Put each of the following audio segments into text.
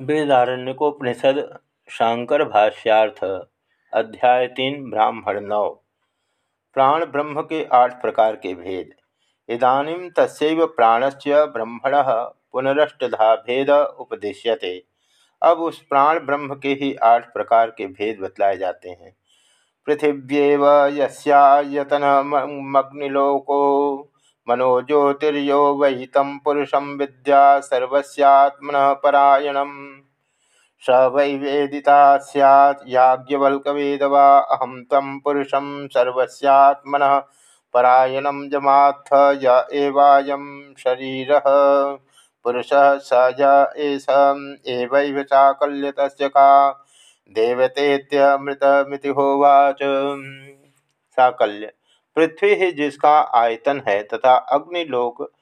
बृहदारण्यकोपनिषद शांकर भाष्यार्थ, अध्याय तीन, ब्राह्मण नौ। प्राण ब्रह्म के आठ प्रकार के भेद। इदानीम तस्व प्राणस्य ब्रह्मण पुनरष्टधा भेद उपदेश्यते। अब उस प्राण ब्रह्म के ही आठ प्रकार के भेद बतलाए जाते हैं। पृथिव्येव यस्यायतन मग्निलोको मनो ज्योतिर्यो वै तम पुरुषम विद्या सर्वस्यात्मन परायण स वै वेदिता सैद्याज्ञवल्कवेद वा अहम तम पुरुषम सर्वस्यात्मन परायण जमाथ, य एवायम शरीर। पुरुष स एष, एवैव चाकल्यत का। होवाच साकल्य। पृथ्वी ही जिसका आयतन है तथा अग्निलोक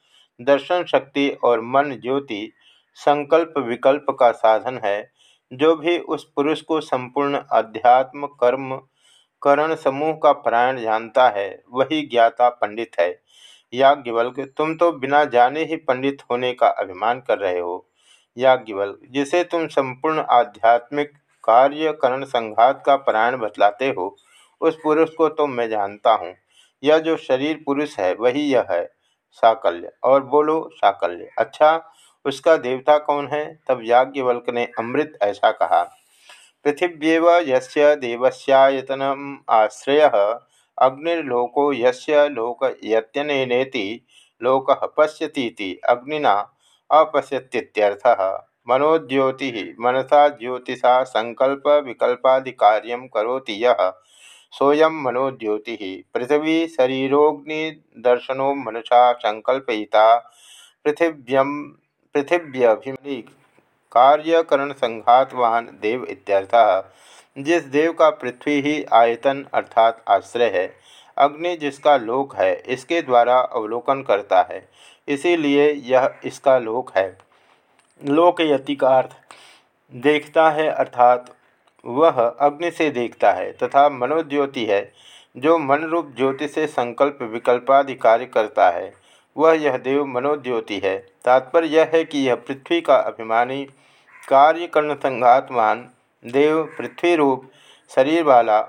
दर्शन शक्ति और मन ज्योति, संकल्प विकल्प का साधन है, जो भी उस पुरुष को संपूर्ण अध्यात्म कर्म, करण समूह का परायण जानता है, वही ज्ञाता पंडित है। याज्ञवल्क, तुम तो बिना जाने ही पंडित होने का अभिमान कर रहे हो। याज्ञवल्क, जिसे तुम संपूर्ण आध्यात्मिक कार्य, करण संघात का परायण बतलाते हो, उस पुरुष को तो मैं जानता हूँ। यह जो शरीर पुरुष है, वही यह है, साकल्य। और बोलो, साकल्य। अच्छा उसका देवता कौन है? तब याज्ञवल्क ने अमृत ऐसा कहा, पृथिव्यव यस्य आश्रय, अग्निर्लोको यस्य लोक यत्यनेति लोक पश्यती अग्निना अपश्यतीत्यर्थः मनोज्योति, मनसा ज्योतिषा संकल्प विकल्पादि कार्य करोति यह सोयम मनोज्योति पृथ्वी मनुषा संकल्पयिता पृथिव्यम पृथिव्यभिमि कार्यकरण संघातवान देव इत्यर्थः। जिस देव का पृथ्वी ही आयतन अर्थात आश्रय है, अग्नि जिसका लोक है, इसके द्वारा अवलोकन करता है। इसीलिए यह इसका लोक है। लोक लोकयति का अर्थ, देखता है अर्थात वह अग्नि से देखता है तथा मनोज्योति है, जो मन रूप ज्योति से संकल्प विकल्पादि कार्य करता है। वह यह देव मनोज्योति है। तात्पर्य यह है कि यह पृथ्वी का अभिमानी कार्यकर्ण संघातमान देव पृथ्वी रूप शरीर वाला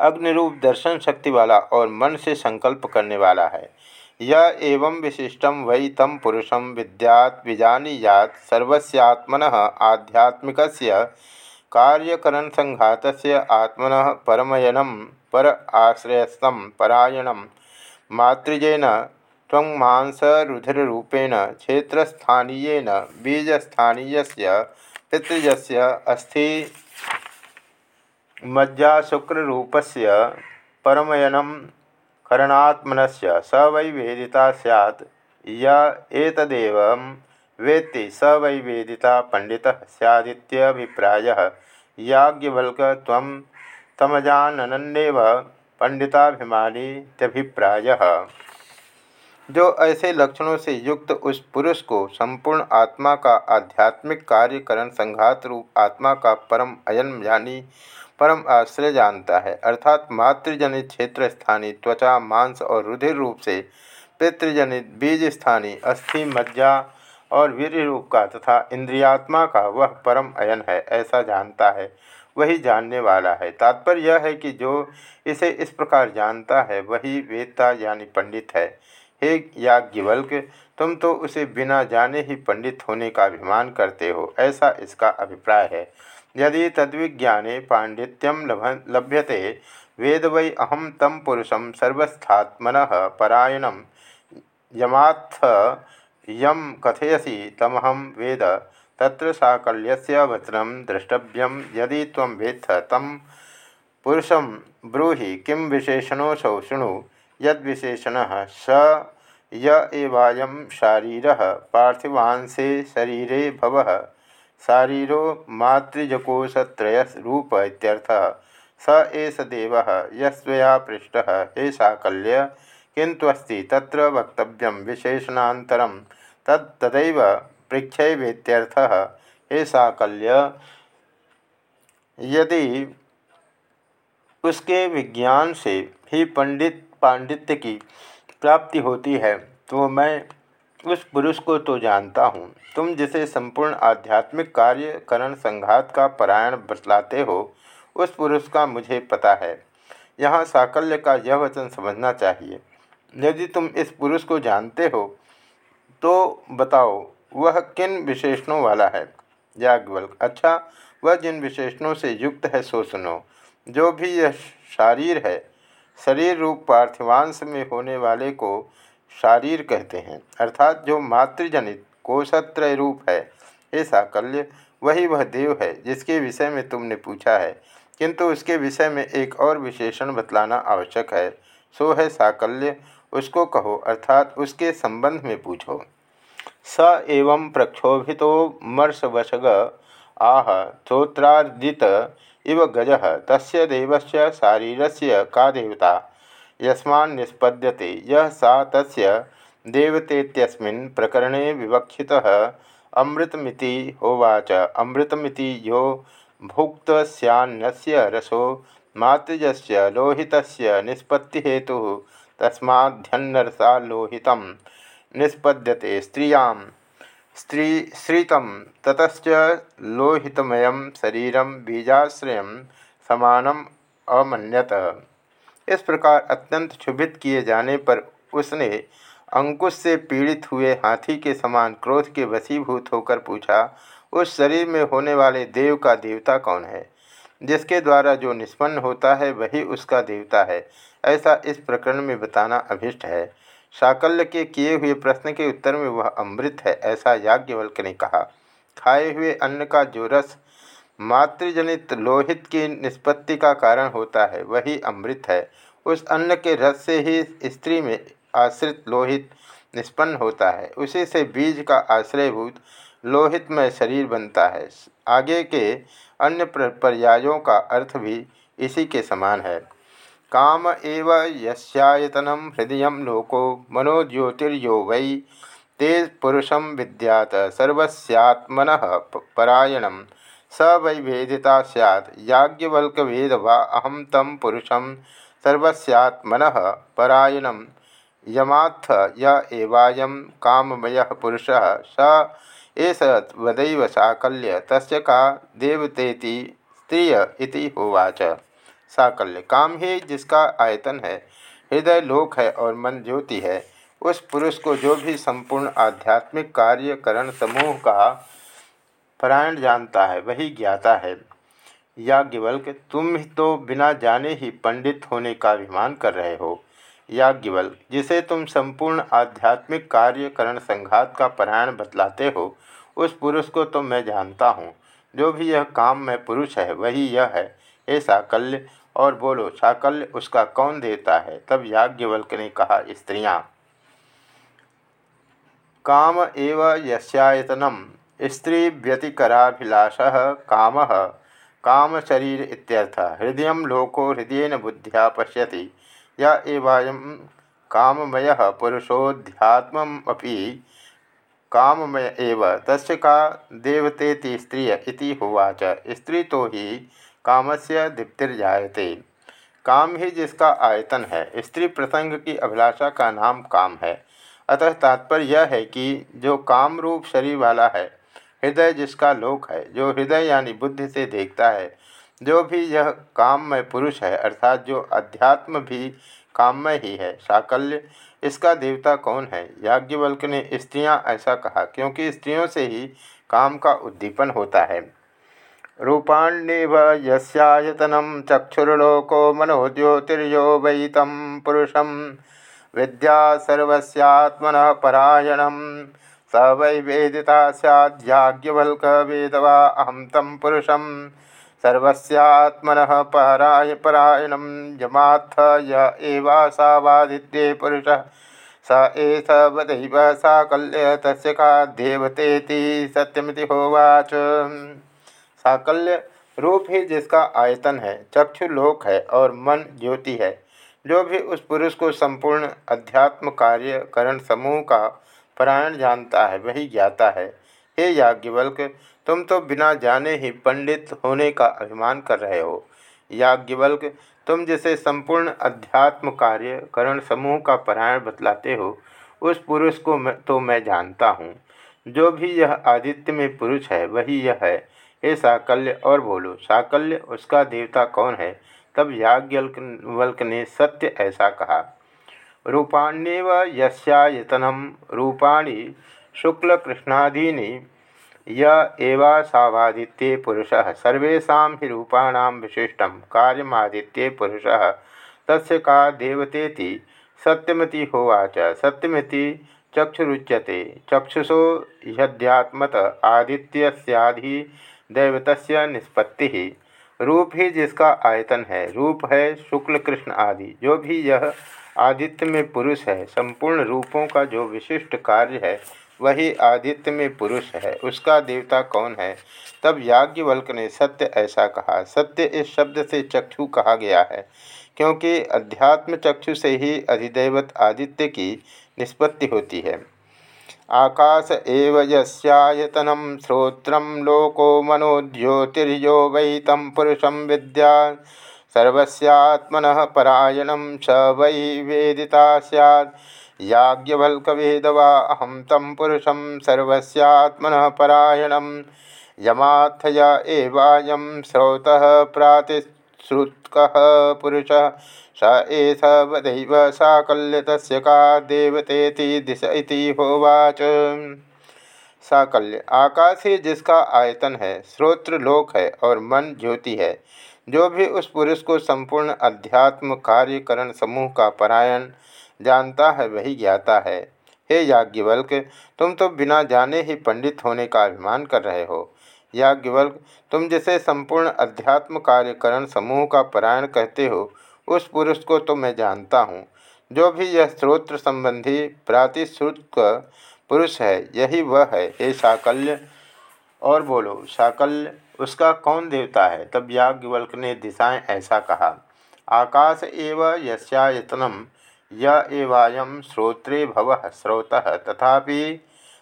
अग्निरूप दर्शन शक्ति वाला और मन से संकल्प करने वाला है। यह एवं विशिष्टम वै तम पुरुषम विद्यात विजानीयात सर्वस्यात्मन आध्यात्मिक कार्यकरण संघात आत्मन परमयनम पर आश्रयस्थम परायण। मातृजेन रुधिरूपेण क्षेत्रस्थनीय बीजस्थनीय पितृज अस्थि मज्जाशुक्ररूपस्य, परमयनं करणात्मनस्य, स वै वेदिता सैत् य वेत्ति स वै वेदिता पंडितः सैदित्यभिप्रायः याज्ञवल्क तम तमजानन्नेव पंडिताभिमानी तभिप्राय जो ऐसे लक्षणों से युक्त उस पुरुष को संपूर्ण आत्मा का आध्यात्मिक कार्यकरण संघात रूप आत्मा का परम अयन यानी परम आश्रय जानता है, अर्थात मातृजनित क्षेत्र स्थानीय त्वचा, मांस और रुधिर रूप से पितृजनित बीज स्थानीय अस्थि, मज्जा और वीर रूप का तथा इंद्रियात्मा का वह परम अयन है, ऐसा जानता है, वही जानने वाला है। तात्पर्य यह है कि जो इसे इस प्रकार जानता है, वही वेदता यानी पंडित है। हे याज्ञवल्क, तुम तो उसे बिना जाने ही पंडित होने का अभिमान करते हो, ऐसा इसका अभिप्राय है। यदि तद्विज्ञाने पांडित्यम लभ्यते, वेद वै अहम तम पुरुषम सर्वस्थात्मन परायण यमात्थ यम कथयसी तमहम वेद। तत्र साकल्यस्य वचनं द्रष्टव्यं यदि त्वं वेत्थ तं पुरुषं ब्रूहि किं विशेषणोऽसौ शृणु। यद्विशेषणः स य एवायं शारीरः पार्थिवांशे शरीरे भवः। शारीरो मातृजकोशत्रयरूप स एष देवः, यस्त्वया पृष्टः। हे साकल्य किंतु तत्र वक्तव्य विशेषणातर तद तदैव हे साकल्य, यदि उसके विज्ञान से ही पंडित, पांडित्य की प्राप्ति होती है तो मैं उस पुरुष को तो जानता हूँ। तुम जिसे संपूर्ण आध्यात्मिक कार्य, करण, संघात का परायण बतलाते हो, उस पुरुष का मुझे पता है। यहाँ साकल्य का यह वचन समझना चाहिए। यदि तुम इस पुरुष को जानते हो तो बताओ, वह किन विशेषणों वाला है? याज्ञवल्क अच्छा वह जिन विशेषणों से युक्त है, सो सुनो। जो भी यह शारीर है, शरीर रूप पार्थिवांश में होने वाले को शारीर कहते हैं। अर्थात जो मातृजनित कोशत्रय रूप है हे साकल्य वही वह देव है, जिसके विषय में तुमने पूछा है। किंतु उसके विषय में एक और विशेषण बतलाना आवश्यक है। सो है साकल्य उसको कहो, अर्थात उसके संबंध में पूछो। स एवं प्रक्षोभितो मर्षवशग आह श्रोत्रादित इव गज, तस्य देवस्य शारीरस्य का देवता? यस्मान् निष्पद्यते यह सा तस्य प्रकरणे विवक्षितः, अमृतमिति होवाच, अमृतमिति यो भुक्त रसो, मातृजस्य लोहितस्य निष्पत्तिहेतुः तस्माद्धन्नरसा लोहितं निष्पद्यते स्त्रियाँ। स्त्री श्रीत ततच लोहितमय शरीर बीजाश्रय समानम अमन्यत। इस प्रकार अत्यंत क्षुभित किए जाने पर उसने अंकुश से पीड़ित हुए हाथी के समान क्रोध के वशीभूत होकर पूछा, उस शरीर में होने वाले देव का देवता कौन है? जिसके द्वारा जो निष्पन्न होता है, वही उसका देवता है। ऐसा इस प्रकरण में बताना अभिष्ट है। साकल्य के किए हुए प्रश्न के उत्तर में वह अमृत है, ऐसा याज्ञवल्क ने कहा। खाए हुए अन्न का जो रस मातृजनित लोहित की निष्पत्ति का कारण होता है, वही अमृत है। उस अन्न के रस से ही स्त्री में आश्रित लोहित निष्पन्न होता है। उसी से बीज का आश्रयभूत लोहितमय शरीर बनता है। आगे के अन्य पर्यायों का अर्थ भी इसी के समान है। काम एव यस्यायतनं हृदय लोको मनोज्योतिर्यो वै। ते पुरुषं विद्यात सर्वस्यात्मन परायण। स वै वेदिता सैत् याज्ञवल्क्यवेद वा अहम तम पुरुषं सर्वस्यात्मन परायण। यमाथ य एवायं काममयः पुरुषः। स एष वदैव साकल्य। तस्य का देवतेति स्त्रिय इति होवाच साकल्य काम ही जिसका आयतन है, हृदय लोक है और मन ज्योति है। उस पुरुष को जो भी संपूर्ण आध्यात्मिक कार्यकरण समूह का परायण जानता है, वही ज्ञाता है। याज्ञवल्क, तुम तो बिना जाने ही पंडित होने का अभिमान कर रहे हो। याज्ञवल्क, जिसे तुम संपूर्ण आध्यात्मिक कार्यकरण संघात का परायण बतलाते हो, उस पुरुष को तो मैं जानता हूँ। जो भी यह काम में पुरुष है, वही यह है। ऐसा कल्य और बोलो, साकल्य उसका कौन देता है? तब याज्ञवल्क ने कहा, स्त्रियाँ, काम एव यस्यायतनम। स्त्री व्यतिकराभिलाष काम। काम शरीर इत्यर्थ। हृदय लोको हृदय बुद्धिया पश्यति। या एवं काममय पुरुषोध्यात्मी काममय एव। तस्य का देवतेति स्त्रिय इति होवाच। स्त्री तो ही काम से दीप्तिर्जायते। काम ही जिसका आयतन है, स्त्री प्रसंग की अभिलाषा का नाम काम है। अतः तात्पर्य यह है कि जो काम रूप शरीर वाला है, हृदय जिसका लोक है, जो हृदय यानी बुद्धि से देखता है, जो भी यह काम में पुरुष है, अर्थात जो अध्यात्म भी काम में ही है, साकल्य, इसका देवता कौन है? याज्ञवल्क ने स्त्रियाँ ऐसा कहा, क्योंकि स्त्रियों से ही काम का उद्दीपन होता है। रूपाण्यव यस्यायतनं चक्षुर्लोको मनोज्योतिर्यो वै तं पुरुषं। विद्या सर्वस्यात्मनः परायणं। स वै वेदिता स्याद्याज्ञवल्कवेद वा अहं तं पुरुषं। सर्वस्यात्मनः पराय, परायणं यमात्थ य एवासावादित्ये पुरुषः। स एष वदैव साकल्य तस्य का देवतेति सत्यमिति होवाच। साकल्य रूप ही जिसका आयतन है, चक्षु लोक है और मन ज्योति है। जो भी उस पुरुष को संपूर्ण अध्यात्म कार्य करण समूह का परायण जानता है, वही ज्ञाता है। हे याज्ञवल्क, तुम तो बिना जाने ही पंडित होने का अभिमान कर रहे हो। याज्ञवल्क, तुम जिसे संपूर्ण अध्यात्म कार्य करण समूह का परायण बतलाते हो, उस पुरुष को मैं तो मैं जानता हूँ। जो भी यह आदित्य में पुरुष है, वही यह है। हे साकल्य, और बोलो, साकल्य उसका देवता कौन है? तब याज्ञवल्क ने सत्य ऐसा कहा, रूपाण्यव यस्यायतनम। रूपाणी शुक्ल शुक्लकृष्णादीनि, य एवासावादित्ये पुरुषः। सर्वेषां हि रूपाणां विशिष्टं। कार्यमादित्ये पुरुषः। तस्य का देवतेति? सत्यमति होवाच। सत्यमिति चक्षुरुच्यते। चक्षुषो यद्यात्मत आदित्यस्याधि दैवतस्य निष्पत्ति। ही रूप ही जिसका आयतन है, रूप है शुक्ल, कृष्ण आदि। जो भी यह आदित्य में पुरुष है, संपूर्ण रूपों का जो विशिष्ट कार्य है, वही आदित्य में पुरुष है। उसका देवता कौन है? तब याज्ञवल्क ने सत्य ऐसा कहा। सत्य इस शब्द से चक्षु कहा गया है, क्योंकि अध्यात्म चक्षु से ही अधिदेवत आदित्य की निष्पत्ति होती है। आकाश एव यस्यायतनं श्रोत्रं लोको मनोज्योतिर्यो वै तं पुरुषं विद्या सर्वस्यात्मनः परायणं स वै वेदिता स्यात्। याज्ञवल्कवेदवा अहं तं पुरुषं सर्वस्यात्मनः परायणं। यमाथया एवायं स्रोतः प्रातिश्रुत्कः पुरुषः। स एष वदैव साकल्य तस्य का देवतेति दिश इति होवाच। साकल्य आकाश ही जिसका आयतन है श्रोत्र लोक है और मन ज्योति है, जो भी उस पुरुष को संपूर्ण अध्यात्म कार्यकरण समूह का परायण जानता है, वही ज्ञाता है। हे याज्ञवल्क, तुम तो बिना जाने ही पंडित होने का अभिमान कर रहे हो। याज्ञवल्क, तुम जिसे संपूर्ण अध्यात्म कार्यकरण समूह का परायण कहते हो उस पुरुष को तो मैं जानता हूँ। जो भी यह स्रोत्र संबंधी प्रातिश्रुत पुरुष है, यही वह है। हे साकल्य, और बोलो, साकल्य, उसका कौन देवता है? तब याज्ञवल्क ने दिशाएँ ऐसा कहा, आकाश एव यस्यायतनम, य एवायम श्रोत्रे भव स्रोतः। तथापि,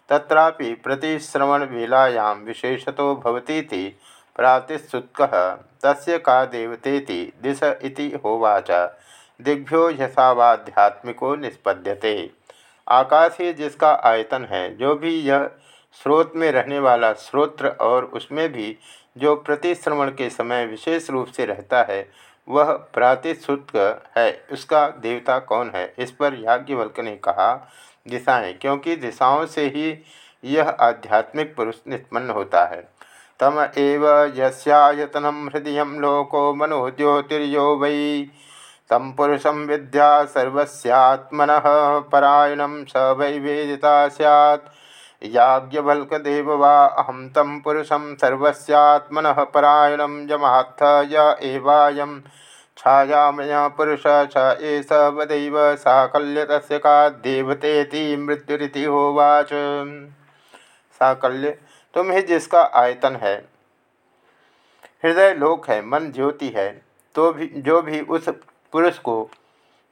तत्रापि प्रतिश्रवणवेलायां विशेषतो भवतीति प्रातिश्रुत्कः तस्य का देवतेति दिश इति होवाच। दिग्भ्यो यथावाध्यात्मिको निष्पद्यते। आकाश ही जिसका आयतन है, जो भी यह स्रोत में रहने वाला स्रोत्र और उसमें भी जो प्रतिश्रवण के समय विशेष रूप से रहता है, वह प्रातिश्रुत है। उसका देवता कौन है, इस पर याज्ञवल्क ने कहा, दिशाएँ, क्योंकि दिशाओं से ही यह आध्यात्मिक पुरुष निष्पन्न होता है। तम एव यस्यायतनं हृदय लोको मनो ज्योतिर्यो वै। तम पुरुषं विद्या सर्वस्यात्मनः, परायणं स वै वेदिता स्यात्। याज्ञवल्कदेव वा अहं तं पुरुषं सर्वस्यात्मनः, परायणं यमात्थ य एवायं। छायामय पुरुष च एष वदैव साकल्य का देवतेति मृत्युरिति होवाच। साकल्य तुम ही जिसका आयतन है, हृदय लोक है, मन ज्योति है तो भी, जो भी उस पुरुष को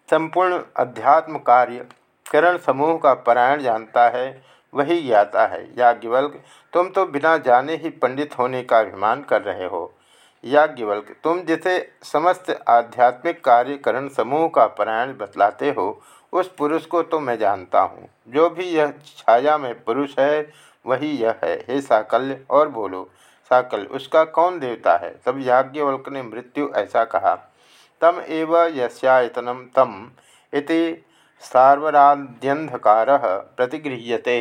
संपूर्ण अध्यात्म कार्य करण समूह का परायण जानता है, वही ज्ञाता है। याज्ञवल्क, तुम तो बिना जाने ही पंडित होने का अभिमान कर रहे हो। याज्ञवल्क, तुम जिसे समस्त आध्यात्मिक कार्यकरण समूह का परायण बतलाते हो उस पुरुष को तो मैं जानता हूँ। जो भी यह छाया में पुरुष है, वही यह है। हे साकल्य, और बोलो, साकल्य, उसका कौन देवता है? तब याज्ञवल्क ने मृत्यु ऐसा कहा, तम एव यस्यायतनम तम इति सार्वराद्यंधकार प्रतिगृह्यते।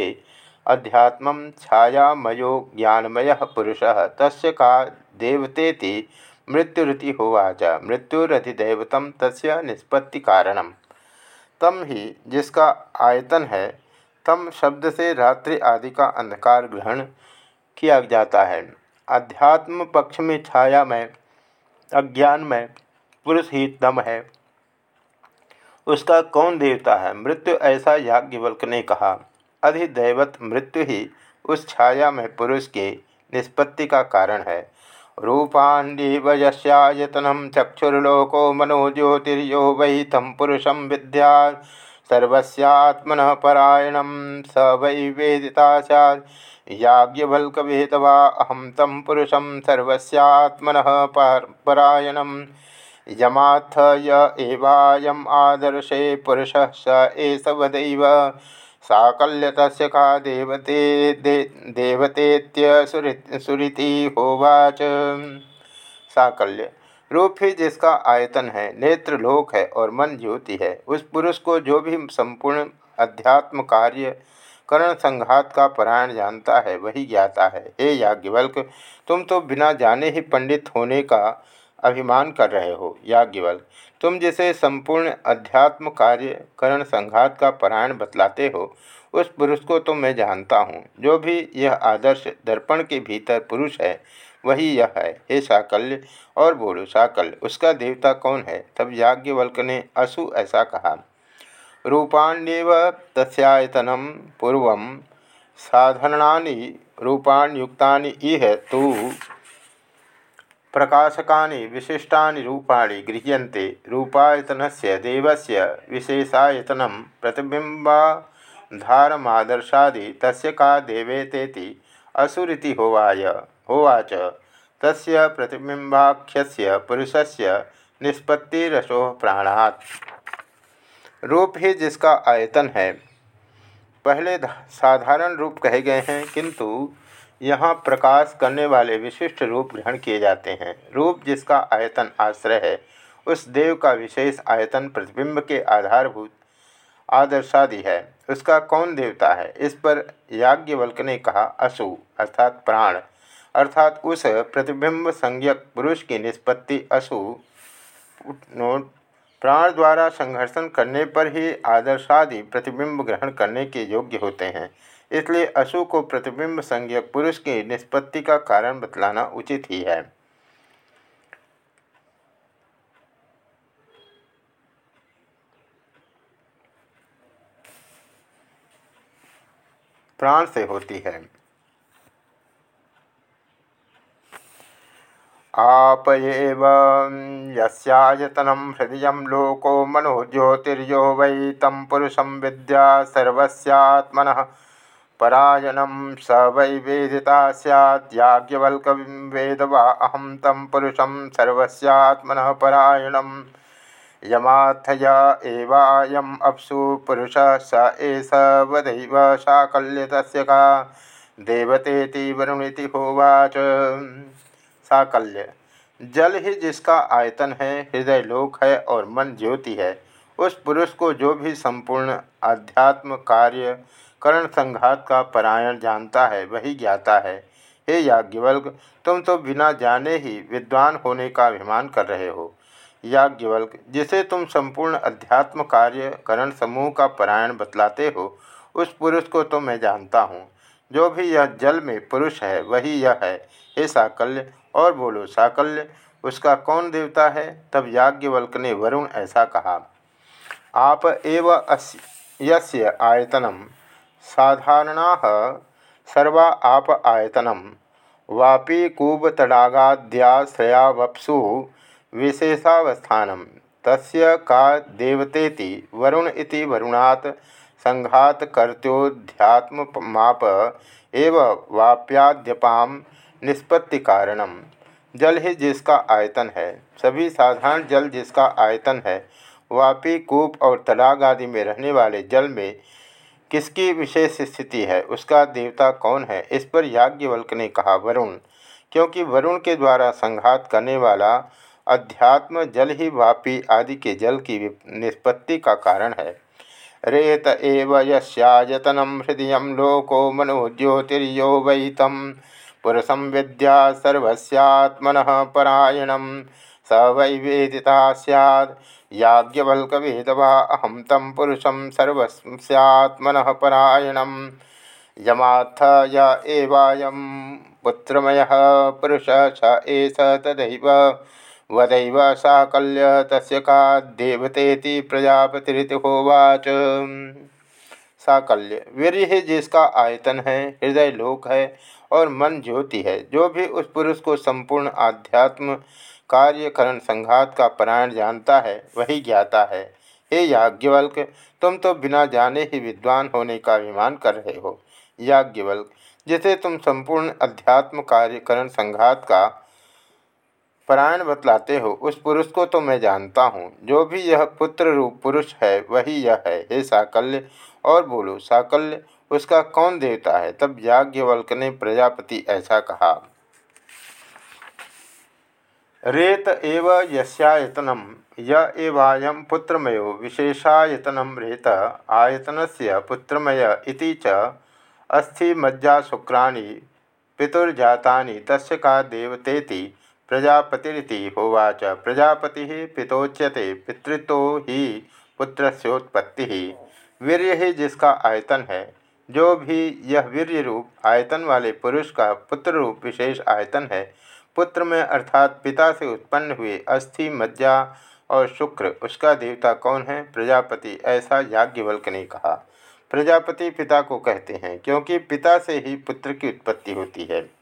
अध्यात्म छायामयो ज्ञानमय पुरुष। तस् का देवतेति मृत्युरुति होवाच मृत्युरधिदैवतम तस्य निष्पत्ति कारणम तम ही जिसका आयतन है, तम शब्द से रात्रि आदि का अंधकार ग्रहण किया जाता है। अध्यात्म पक्ष में छाया में, अज्ञान में पुरुष ही दम है। उसका कौन देवता है? मृत्यु ऐसा याज्ञवल्क ने कहा। अधिदैवत मृत्यु ही उस छाया में पुरुष के निष्पत्ति का कारण है। रूपाण्डीव यस्यायतनम चक्षुर्लोको मनोज्योतिर्यो वै तम पुरुषम विद्या सर्वस्यात्मन परायण स वै वेदिता याज्ञवल्कवेदवा अहम तम पुरुषम सर्वस्यात्मन परायण यमाथ य एवायम आदर्शे पुरुष स एष साकल्य तस्य का देवते दे, देवतेत्यसुरीति होवाच। साकल्य रूप ही जिसका आयतन है नेत्र लोक है और मन ज्योति है उस पुरुष को जो भी संपूर्ण अध्यात्म कार्य करण संघात का परायण जानता है वही ज्ञाता है। हे याज्ञवल्क तुम तो बिना जाने ही पंडित होने का अभिमान कर रहे हो, याज्ञवल्क। तुम जिसे संपूर्ण अध्यात्म कार्य करण संघात का परायण बतलाते हो, उस पुरुष को तो मैं जानता हूँ। जो भी यह आदर्श दर्पण के भीतर पुरुष है, वही यह है। हे साकल्य और बोलो साकल्य उसका देवता कौन है? तब याज्ञवल्क ने असु ऐसा कहा, रूपाण्यव तस्यायतनम पूर्व साधारणानि रूपाण्युक्तानि इह तो प्रकाशकानि विशिष्टानि रूपाणि गृह्यन्ते। रूपायतनस्य देवस्य विशेषायतनं प्रतिबिम्बाधारमादर्शादि तस्य का देवेतेति असुरीति होवाय होवाच। तस्य पुरुष पुरुषस्य निष्पत्तिरसो प्राणात्। रूप ही जिसका आयतन है, पहले साधारण रूप कहे गए हैं, किंतु यहाँ प्रकाश करने वाले विशिष्ट रूप ग्रहण किए जाते हैं। रूप जिसका आयतन आश्रय है, उस देव का विशेष आयतन प्रतिबिंब के आधारभूत आदर्शादि है। उसका कौन देवता है? इस पर याज्ञवल्क ने कहा, असु, अर्थात प्राण, अर्थात उस प्रतिबिंब संज्ञक पुरुष की निष्पत्ति असु प्राण द्वारा संघर्षण करने पर ही आदर्शादि प्रतिबिंब ग्रहण करने के योग्य होते हैं। इसलिए अशु को प्रतिबिंब संज्ञक पुरुष की निष्पत्ति का कारण बतलाना उचित ही है। प्राण से होती है। आप एव हृदय लोको मनो ज्योतिर्यो वै तम पुरुषम विद्या सर्वस्यात्मन परायणं स वै वेदिता सैद्याज्ञवल्कं वेद वा अहं तं पुरुषं सर्वस्यात्मनः परायणं यमाथय एवायम् अप्सु पुरुषः स एष वदैव साकल्य का। देवतेति वरुणिति होवाच। साकल्य। जल ही जिसका आयतन है, हृदय लोक है और मन ज्योति है, उस पुरुष को जो भी संपूर्ण अध्यात्म कार्य करण संघात का परायण जानता है, वही ज्ञाता है। हे याज्ञवल्क, तुम तो बिना जाने ही विद्वान होने का अभिमान कर रहे हो। याज्ञवल्क, जिसे तुम संपूर्ण अध्यात्म कार्य, करण समूह का परायण बतलाते हो, उस पुरुष को तो मैं जानता हूँ। जो भी यह जल में पुरुष है, वही यह है। हे साकल्य, और बोलो, साकल्य, उसका कौन देवता है? तब याज्ञवल्क ने वरुण ऐसा कहा, आप एव यस्य आयतनम। साधारणा सर्वा आप आयतनम। वापी कूपतडागाद्याश्रयावप्सु विशेषावस्थान तस्य का देवतेति वरुण इति वरुणात् संघातकर्त्योध्यात्ममाप एव वाप्याद्यपाम निष्पत्ति कारणम जल ही जिसका आयतन है, सभी साधारण जल जिसका आयतन है, वापी कूप और तलाग आदि में रहने वाले जल में किसकी विशेष स्थिति है? उसका देवता कौन है? इस पर याज्ञवल्क ने कहा, वरुण। क्योंकि वरुण के द्वारा संघात करने वाला अध्यात्म जल ही वापी आदि के जल की निष्पत्ति का कारण है। रेत एव यस्यायतनम हृदय लोको मनो ज्योतिर्यो वै तम पुरुषं विद्या सर्वस्यात्मन परायण स वै सैद याज्ञवल्कवेद वा अहम तम पुरुषं सर्वस्यात्मन परायण यमाथ य एवायं पुत्रमयः पुरुषः स एष तदैव। वदैव साकल्य तस्य का देवतेति होवाच। साकल्य, वीर्य जिसका आयतन है, हृदय लोक है और मन ज्योति है। जो भी उस पुरुष को संपूर्ण आध्यात्म कार्यकरण संघात का परायण जानता है, वही ज्ञाता है। हे याज्ञवल्क, तुम तो बिना जाने ही विद्वान होने का अभिमान कर रहे हो। याज्ञवल्क, जिसे तुम संपूर्ण अध्यात्म कार्यकरण संघात का परायण बतलाते हो, उस पुरुष को तो मैं जानता हूँ। जो भी यह पुत्र रूप पुरुष है, वही यह है। हे साकल्य, और बोलो, साकल्य, उसका कौन देवता है? तब याज्ञवल्क ने प्रजापति ऐसा कहा। रेत एव यस्यायतनम, य एवायम पुत्रमयो, विशेषायतनम रेत आयतन से पुत्रमय इति च अस्थि मज्जा शुक्राणी पितुर्जाता तस् का देवतेति, प्रजापतिरिति होवाच। प्रजापति पितोच्यते पितृत्व ही पुत्रोत्पत्ति वीर्य ही जिसका आयतन है, जो भी यह वीर्य रूप आयतन वाले पुरुष का पुत्र रूप विशेष आयतन है पुत्र में अर्थात पिता से उत्पन्न हुए अस्थि, मज्जा और शुक्र, उसका देवता कौन है? प्रजापति, ऐसा याज्ञवल्क ने कहा। प्रजापति पिता को कहते हैं, क्योंकि पिता से ही पुत्र की उत्पत्ति होती है।